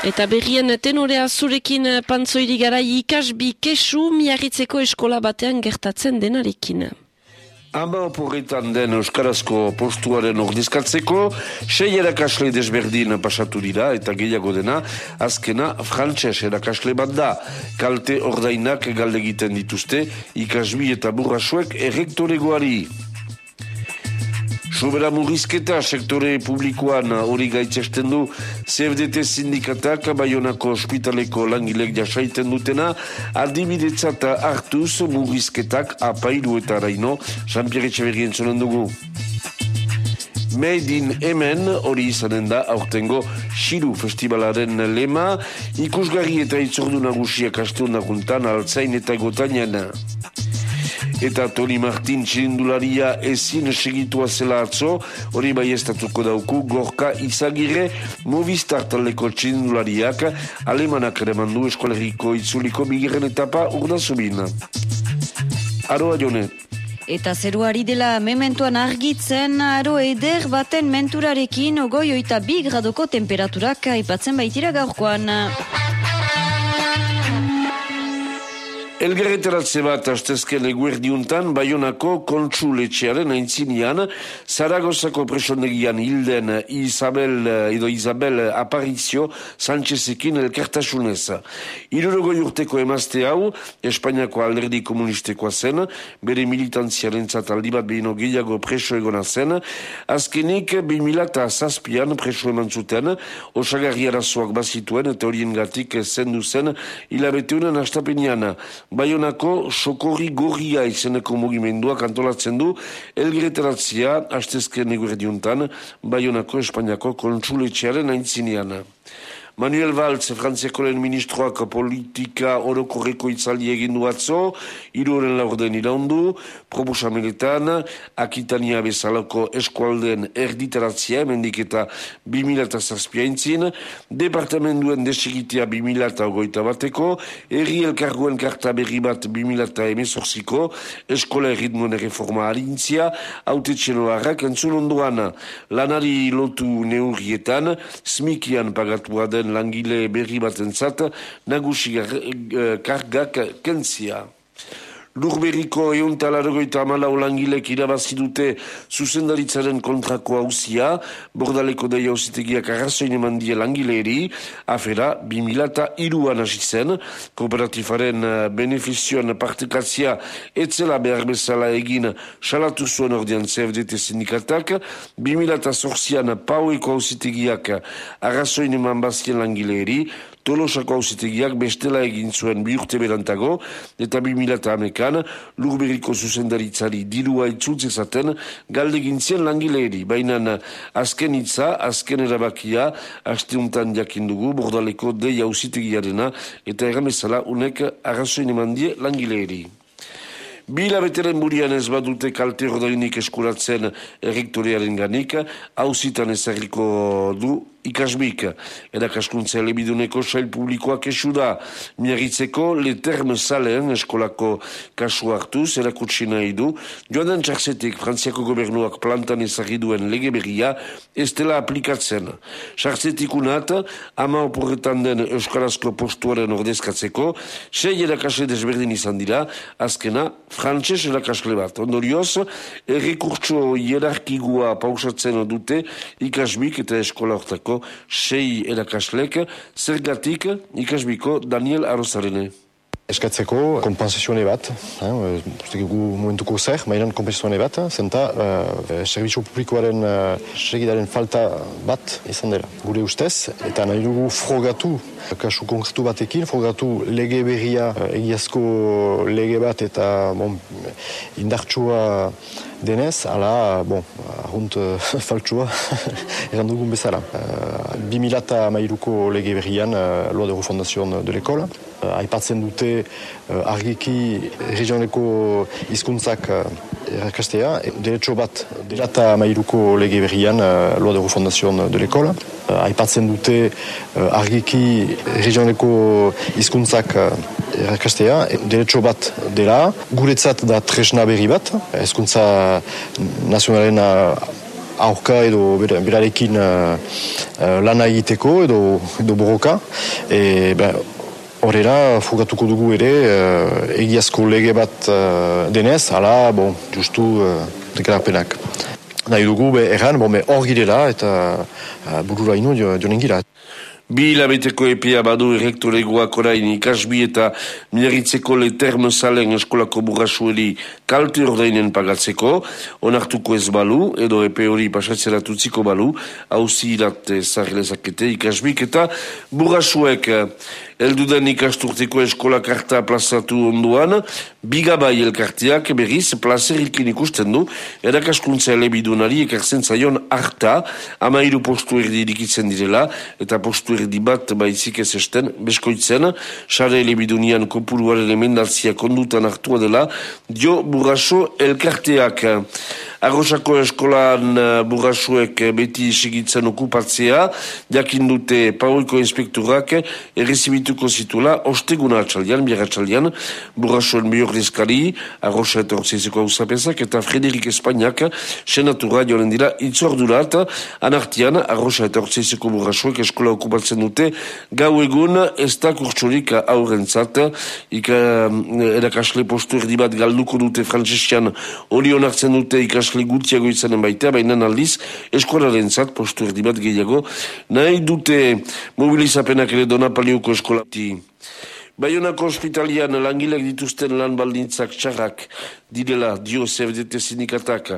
Eta berrien tenorea zurekin pantzoiri gara ikasbi kesu miarritzeko eskola batean gertatzen denarekin. Ama oporretan den Euskarazko postuaren ordizkatzeko, sei erakasle desberdin pasatu dira eta gehiago dena, azkena frantxez erakasle bat da. Kalte ordainak galdegiten dituzte, ikasbi eta burrasuek errektoregoari. Sobera murrizketa sektore publikoan hori gaitzesten du CFDT sindikatak Bayonako ospitaleko langilek jasaiten dutena adibidetzat hartuz murrizketak apairu eta araino Jean-Pierre zonen dugu. Made in Hemen hori izanen da aurtengo Shiru Festivalaren lema ikusgarri eta itzordu nagusiak astu naguntan altzain eta gotainen eta Toni Martin txirindularia ezin segitua zela atzo, hori bai estatuko dauku, gorka izagire Movistar taleko txirindulariak alemanak ere mandu eskoleriko itzuliko bigirren etapa urda zubin. Aroa jone. Eta zeruari dela mementuan argitzen, aro eder baten menturarekin ogoi oita bi gradoko temperaturak aipatzen baitira gaurkoan. Elgerreteratze bat astezken eguerdiuntan, Bayonako kontsuletxearen aintzinean, Zaragozako presondegian hilden Isabel, edo Isabel Aparizio Sánchezekin elkartasunez. Irurogo urteko emazte hau, Espainiako alderdi komunistekoa zen, bere militantziaren zataldi bat behino gehiago preso egona zen, azkenik 2000 zazpian preso eman zuten, osagarri arazoak bazituen, eta horien gatik zendu zen, hilabeteunen astapenian, Baionako sokorri gorria izeneko mugimenduak antolatzen du elgireteratzia hastezken egurediuntan Baionako Espainiako kontsuletxearen aintzinean. Manuel Valtz, frantziako lehen ministroak politika orokorreko itzali egin du atzo, iruren laurden iraundu, proposamenetan, akitania bezalako eskualden erditaratzia, mendik eta 2000 zazpiaintzin, departamentuen desigitea 2000 ogoita bateko, erri elkarguen karta berri bat 2000 emezorziko, eskola erritmuen reforma harintzia, haute txeloarrak entzun onduan, lanari lotu neurrietan, smikian pagatua den langile berri bat entzat, nagusi eh, kargak kentzia. Lurberiko egun talargoita amalau langilek irabazi dute zuzendaritzaren kontrako hauzia, bordaleko daia hauzitegiak arrazoin eman die langileeri, afera 2000 iruan hasi zen, kooperatifaren eh, benefizioan partekatzia etzela behar bezala egin salatu zuen ordean CFDT sindikatak, 2000 zorzian paueko hauzitegiak arrazoin eman bazien langileeri, Tolosako hausitegiak bestela egin zuen bi urte berantago, eta bi milata amekan, lurberiko zuzendaritzari dirua itzultzezaten galde gintzien langileeri. Baina azken hitza, azken erabakia, hasteuntan jakindugu, bordaleko dei hausitegiarena, eta erramezala unek arrazoin eman langileeri. Bila beteren burian ez badute kalte rodainik eskuratzen errektorearen ganik, hauzitan ezagliko du ikasbik, erakaskuntza elebiduneko sail publikoak esu da, miagitzeko leterme zalen eskolako kasu hartuz, erakutsi nahi du, joan den txarzetik frantziako gobernuak plantan ezagiduen lege berria, ez dela aplikatzen. Txarzetik unat, ama oporretan den euskarazko postuaren ordezkatzeko, sei erakasle desberdin izan dira, azkena, frantzes erakasle bat. Ondorioz, errekurtso hierarkigua pausatzen dute ikasbik eta eskola hortako sei erakaslek, zergatik ikasbiko Daniel Arrozarene. Eskatzeko kompensazioane bat, eh, gu momentuko zer, mainan kompensazioane bat, zenta uh, servizio publikoaren uh, segidaren falta bat izan dela. Gure ustez, eta nahi dugu frogatu, kasu konkretu batekin, frogatu lege berria, egiazko lege bat eta bon, indartsua denez, ala, bon, ahunt faltsua, eran dugun bezala. Uh, 2000 mairuko lege berrian, uh, loa de refondazion de l'ekola, aipatzen dute uh, argiki regioneko hizkuntzak uh, errakastea, derecho bat, delata mairuko lege berrian, loa de refondazion de l'ekola, aipatzen dute argiki regioneko hizkuntzak errakastea, derecho bat dela, guretzat da tresna berri bat, hezkuntza nazionalen aurka edo berarekin uh, lana egiteko edo, edo borroka. E, ben, Horrela, fugatuko dugu ere, uh, egiazko lege bat uh, denez, ala, bon, justu uh, deklarapenak. Nahi dugu, be, erran, bon, hor girela eta uh, burura ino joan gira. Bi hilabeteko epea badu errektoregoak orain ikasbi eta miarritzeko le termo zalen eskolako burrasueli kalte ordainen pagatzeko, onartuko ez balu, edo epe hori pasatzera tutziko balu, hauzi irat zarrelezakete ikasbik eta burrasuek. Elduden ikasturteko eskola karta plazatu onduan, bigabai elkarteak berriz plazerikin ikusten du, erakaskuntza elebidunari ekartzen zaion harta, amairu postu erdi irikitzen direla, eta postu erdi bat baizik ez esten, beskoitzen, sare elebidunian kopuruaren emendaltzia kondutan hartua dela, dio burraso elkarteak. Arrosako eskolan burrasuek beti segitzen okupatzea, jakin dute pauiko inspekturak errezibituko zitula, osteguna atxaldian, biara atxaldian, burrasuen biordizkari, arrosa eta ortsizeko hau eta Frederik Espainiak senatura joan dira itzordurat, anartian, arrosa eta ortsizeko burrasuek eskola okupatzen dute, gau egun ez da kurtsurik aurrentzat, ika erakasle postu erdibat galduko dute frantzesian, hori onartzen dute ikas ikasle gutiago izanen baita, baina aldiz eskolaren zat, postu erdi bat gehiago, nahi dute mobilizapenak ere donapalioko eskolati. Baionako hospitalian langilek dituzten lan baldintzak txarrak direla dio CFDT sindikatak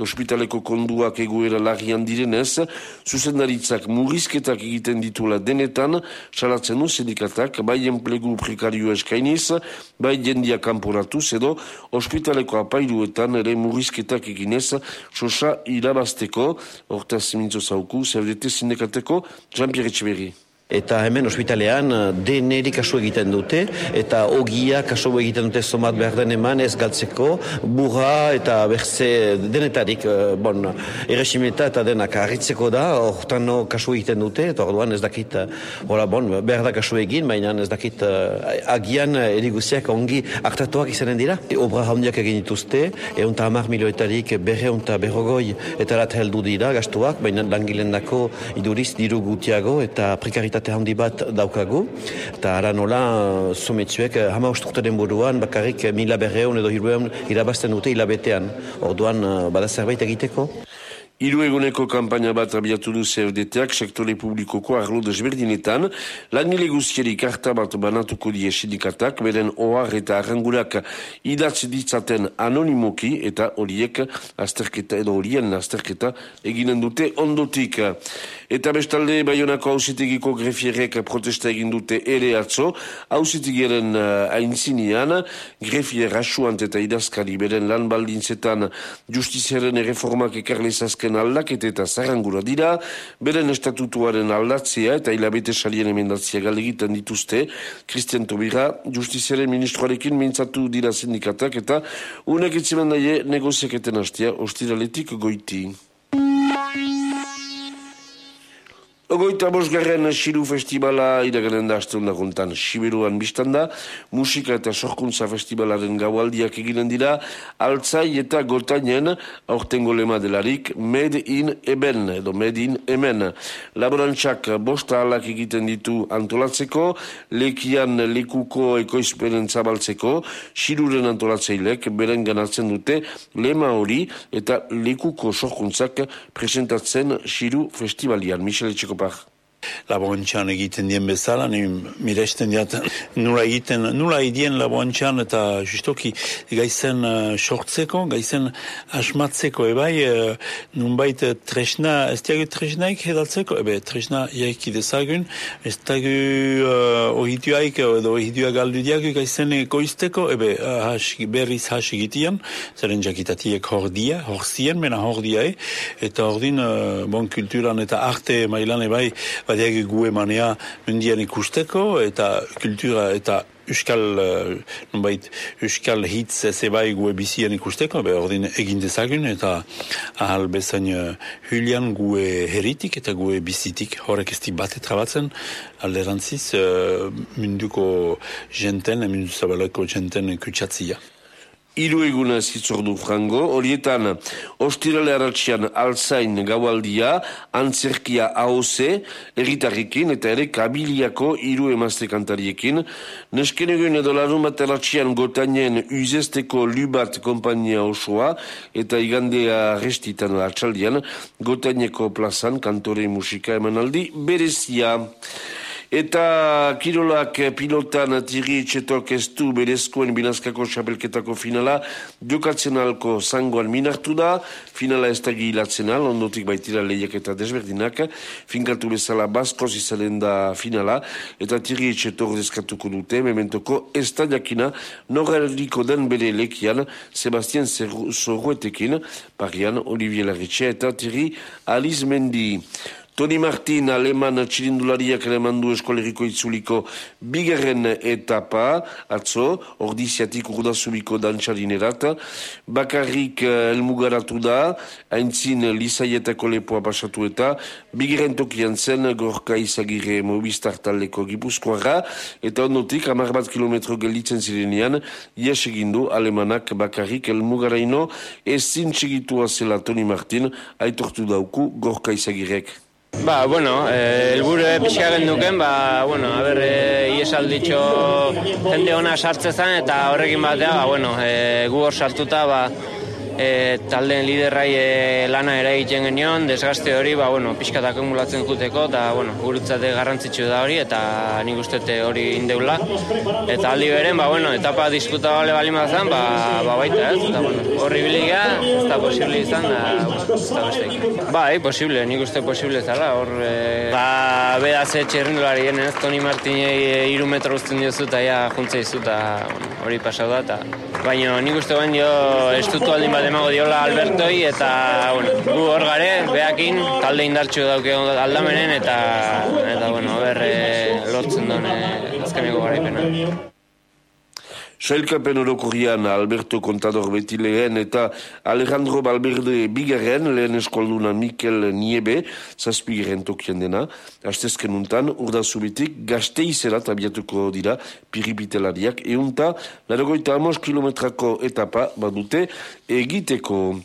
hospitaleko konduak egoera lagian direnez, zuzendaritzak murizketak egiten ditula denetan, salatzen du sindikatak, bai enplegu prekario eskainiz, bai jendia kanporatuz edo hospitaleko apailuetan ere murizketak eginez, sosa irabazteko, hortaz mintzo zauku, CFDT sindikateko, Jean-Pierre Etxeberri. Eta hemen ospitalean eh, deneri kasu egiten dute, eta ogia kasu egiten dute somat behar den eman ez galtzeko, burra eta berze denetarik, eh, bon, erresimeta eta denak harritzeko da, hortan kasu egiten dute, eta orduan ez dakit, eh, hola, bon, behar da kasu egin, baina ez dakit agian eriguziak ongi hartatuak izanen dira. Obra handiak egin dituzte, egun eta hamar milioetarik berre eta berrogoi eta heldu dira gastuak, baina langilen dako iduriz diru gutiago eta prekarita kapazitate handi bat daukagu, eta ara nola sometzuek eh, hama usturtaren buruan bakarrik mila berreun edo hirueun irabazten dute hilabetean, orduan eh, bada zerbait egiteko. Iru eguneko kampaina bat abiatu du CFDT-ak sektore publikoko arlo desberdinetan, langile guztieri karta bat banatuko die sindikatak, beren ohar eta arrangurak idatzi ditzaten anonimoki eta horiek azterketa edo horien azterketa eginen dute ondotik. Eta bestalde, Bayonako hausitegiko grefierek protesta egin dute ere atzo, hausitegiaren uh, aintzinian, grefier rasuant eta idazkari beren lan baldintzetan justiziaren reformak ekarlezazken zen aldakete eta zarrangura dira, beren estatutuaren aldatzea eta hilabete salien emendatzea galegiten dituzte, Christian Tobira, justiziaren ministroarekin mintzatu dira sindikatak eta unek itzimen daie negoziaketen hastia, ostiraletik goiti. Ogoita bosgarren Siru Festivala iraganen da azte hondakuntan Siberuan biztanda, musika eta sorkuntza festivalaren gaualdiak eginen dira, altzai eta gotainen aurten golema delarik Made in Eben, edo Made in Emen. Laborantzak bosta alak egiten ditu antolatzeko, lekian lekuko ekoizpenen zabaltzeko, Siruren antolatzeilek beren ganatzen dute lema hori eta lekuko sorkuntzak presentatzen Siru Festivalian. Michele Txeko Offenbach laboantxan egiten dien bezala, ni miresten diat nula egiten, nula idien laboantxan eta justoki gaizen uh, sortzeko, gaizen asmatzeko, ebai, uh, nunbait tresna, ez diagu tresnaik edatzeko, ebe tresna jaiki dezagun, ez diagu uh, ohituaik edo ohitua galdu diagu gaizen ekoizteko, ebe uh, has, berriz has egitian, zeren jakitatiek hordia, horzien, mena hordiae, eta ordin, uh, bon kulturan eta arte mailan ebai, badiak gu emanea mundian ikusteko eta kultura eta Euskal, uh, Euskal hitz ez ebai gu ebizien ikusteko, be ordin egin dezagun eta ahal bezain uh, Julian gu heritik eta gu bizitik horrek ez bat etrabatzen alderantziz uh, munduko jenten, mundu zabaleko jenten kutsatzia. Iru eguna zitzordu frango, horietan ostirale haratxian alzain gaualdia, antzerkia AOC, erritarrikin eta ere kabiliako iru emazte kantariekin. Nesken egun edo larun bat haratxian gotainen uzesteko lubat kompainia osoa eta igandea restitan latxaldian gotaineko plazan kantore musika emanaldi berezia. Eta kirolak pilotan tiri etxetok ez du berezkoen binazkako xapelketako finala. Jokatzen alko zangoan minartu da, finala ez da gilatzen al, ondotik baitira lehiak eta desberdinak, finkatu bezala baskoz izanen da finala, eta tiri etxetok deskatuko dute, mementoko ez da jakina norraldiko den bere lekian, Sebastian Zorruetekin, parian Olivier Larritxe eta tiri Aliz Mendi. Toni Martin, aleman txirindulariak du eskoleriko itzuliko bigarren etapa, atzo, ordiziatik urdazubiko dantxarinerat, bakarrik eh, elmugaratu da, haintzin lizaietako lepoa pasatu eta, bigarren tokian zen gorka izagire mobistartaleko gipuzkoara, eta ondotik, amar bat kilometro gelditzen zirenean, ies egindu alemanak bakarrik elmugaraino, ez zintxigitua zela Toni Martin, aitortu dauku gorka izagirek. Ba, bueno, eh, elburu pixka genduken, ba, bueno, a ber, e, iesalditxo jende ona sartzezan, eta horrekin batea, ba, bueno, e, gu hor sartuta, ba, e, taldeen liderrai e, lana ere egiten genion, desgaste hori, ba, bueno, pixkat akumulatzen juteko, eta, bueno, gurutzate garrantzitsu da hori, eta nik ustete hori indeula. Eta aldi beren, ba, bueno, etapa disputa bale bali mazan, ba, ba baita, ez? Eta, bueno, horri biliga, ez da posible izan, da, ez da besteik. Ba, ei, posible, nik uste posible zara, hor, e, ba, beda ze txerrindulari, ez, Toni Martinei e, iru metro guztien diozu, eta ja, juntza izu, eta hori pasau da, eta... Baina nik uste guen jo, estutu aldin bat emago diola Albertoi eta bueno, gu hor gare, behakin, talde indartxu dauke aldamenen eta, eta bueno, berre lotzen duen eh, azkeneko garaipena. Sailkapen orokorrian Alberto Contador beti eta Alejandro Balberde bigaren lehen eskolduna Mikel Niebe zazpigaren tokian dena. Astezken untan, urda zubitik gazte izela tabiatuko dira piripitelariak eunta, laragoita amos kilometrako etapa badute egiteko.